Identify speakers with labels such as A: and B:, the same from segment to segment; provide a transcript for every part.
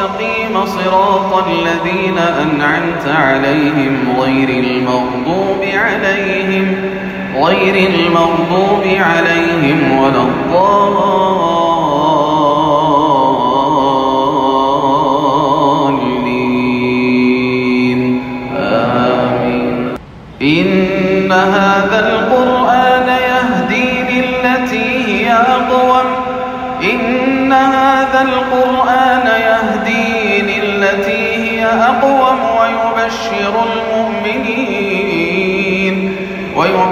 A: المستقيم صراط الذين أنعمت عليهم غير المغضوب عليهم غير المغضوب عليهم ولا الضالين. آمين. إن هذا القرآن يهدي للتي هي أقوم. إن هذا القرآن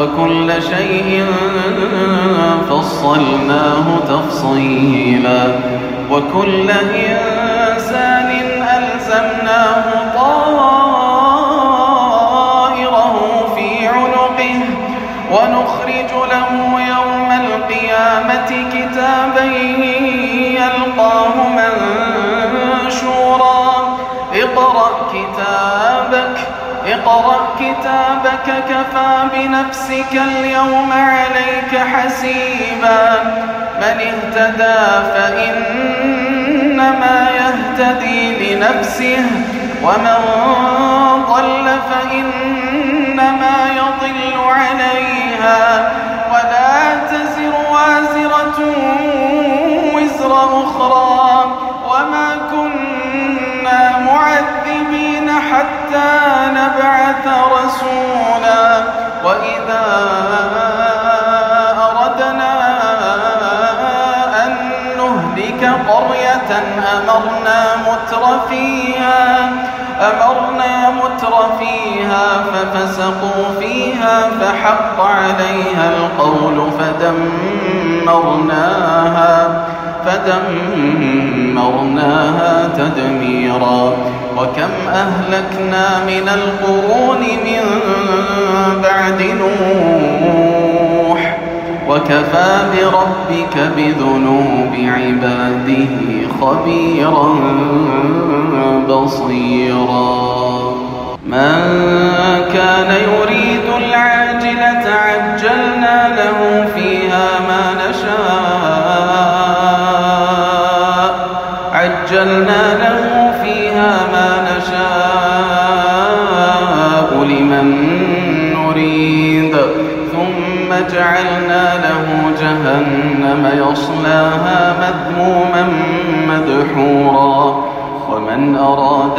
A: وكل شيء فصلناه تفصيلا. وكل إنسان اقرأ كتابك كفى بنفسك اليوم عليك حسيبا. من اهتدى فإنما يهتدي لنفسه ومن ضل فإنما يضل نهلك قرية أمرنا متر فيها أمرنا متر فيها ففسقوا فيها فحق عليها القول فدمرناها فدمرناها تدميرا. وكم أهلكنا من القرون من بعد نوح؟ وكفى بربك بذنوب عباده خبيرا بصيرا. من كان يريد العاجلة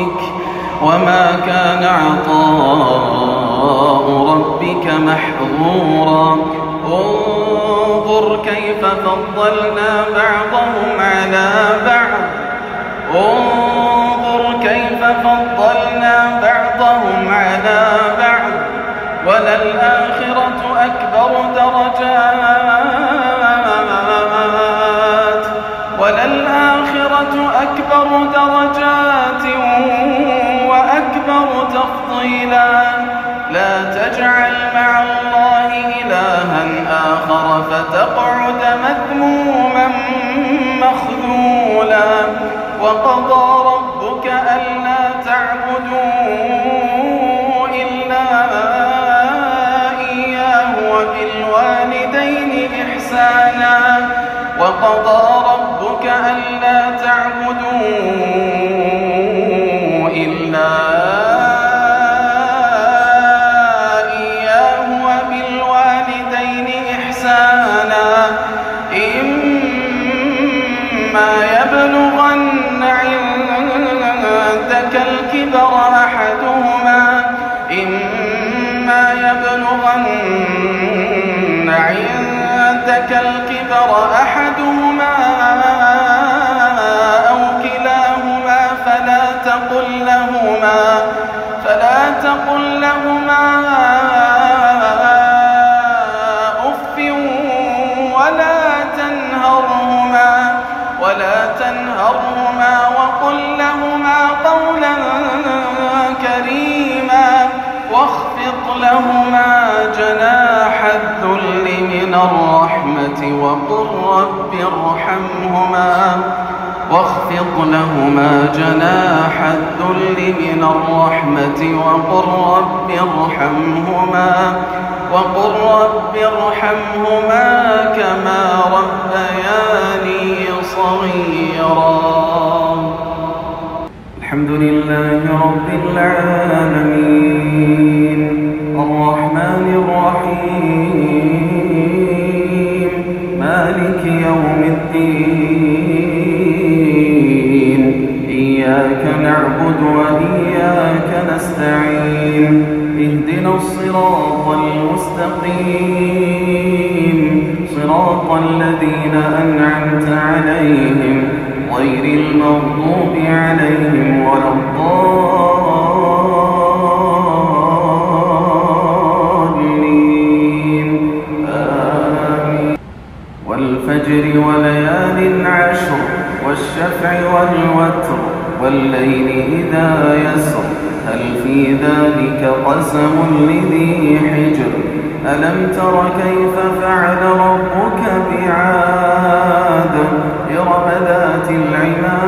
A: ربك وما كان عطاء ربك محظورا. انظر كيف فضلنا بعضهم على بعض. انظر كيف فضلنا بعضهم على بعض. وللآخرة أكبر درجات. وقضى ربك ألا تعبدوا إلا إياه وبالوالدين إحسانا. وقضى ربك ألا تعبدوا إلا إياه وبالوالدين إحسانا. إما يبلغن عندك الكبر ارحمهما واخفض لهما جناح الذل من الرحمة وقل رب ارحمهما وقل رب ارحمهما كما ربياني صغيرا. الحمد لله رب العالمين. الرحمن الرحيم. المستقيم صراط الذين أنعمت عليهم غير المغضوب عليهم ولا الضالين. آمين. والفجر وليال عشر والشفع والوتر والليل إذا يسر هل في ذلك قسم لذي حجر ألم تر كيف فعل ربك بعاد؟ إرم ذات العماد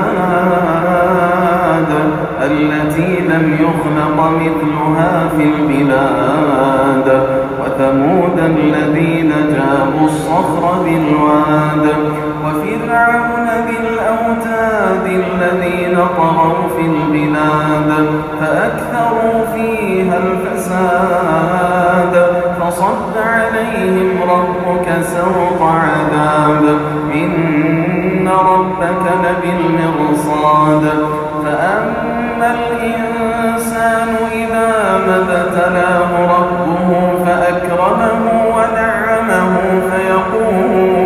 A: التي لم يخلق مثلها في البلاد. وثمود الذين جابوا الصخر بالواد. وفرعون ذي الأوتاد الذين طغوا في البلاد. فأكثروا فيها الفساد. عليهم ربك سوط عذاب. إن ربك لبالمرصاد. فأما الإنسان إذا ما ربه فأكرمه ونعمه فيقول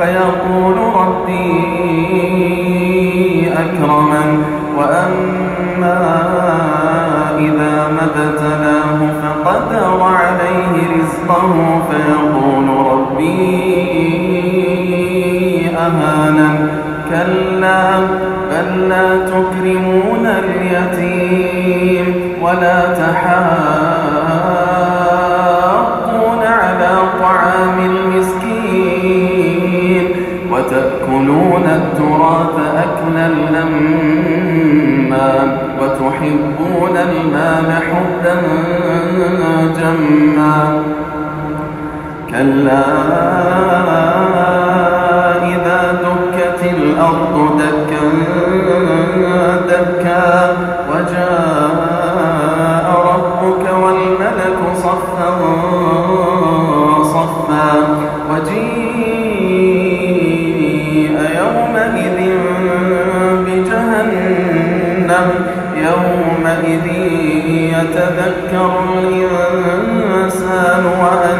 A: فيقول ربي أكرمن. وأما إذا ما ابتلاه رزقه فيقول ربي أهانا. كلا بل لا تكرمون اليتيم ولا تحاضون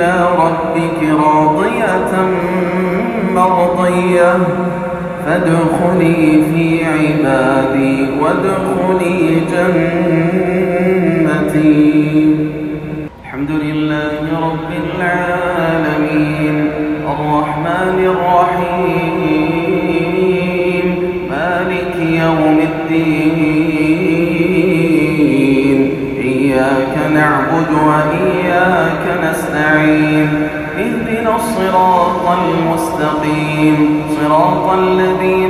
A: إلى ربك راضية مرضية. فادخلي في عبادي وادخلي جنتي. الحمد لله رب العالمين. الذين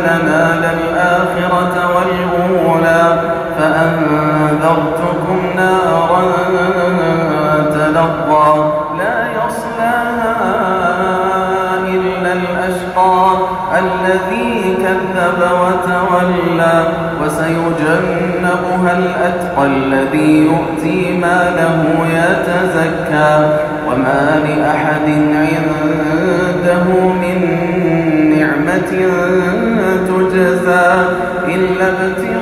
A: لنا للآخرة والأولى فأنذرتكم نارا تلظى لا يصلاها إلا الأشقى الذي كذب وتولى وسيجنبها الأتقى الذي يؤتي ماله يتزكى وما لأحد عنده من نعمة تجزى إلا ابتغاء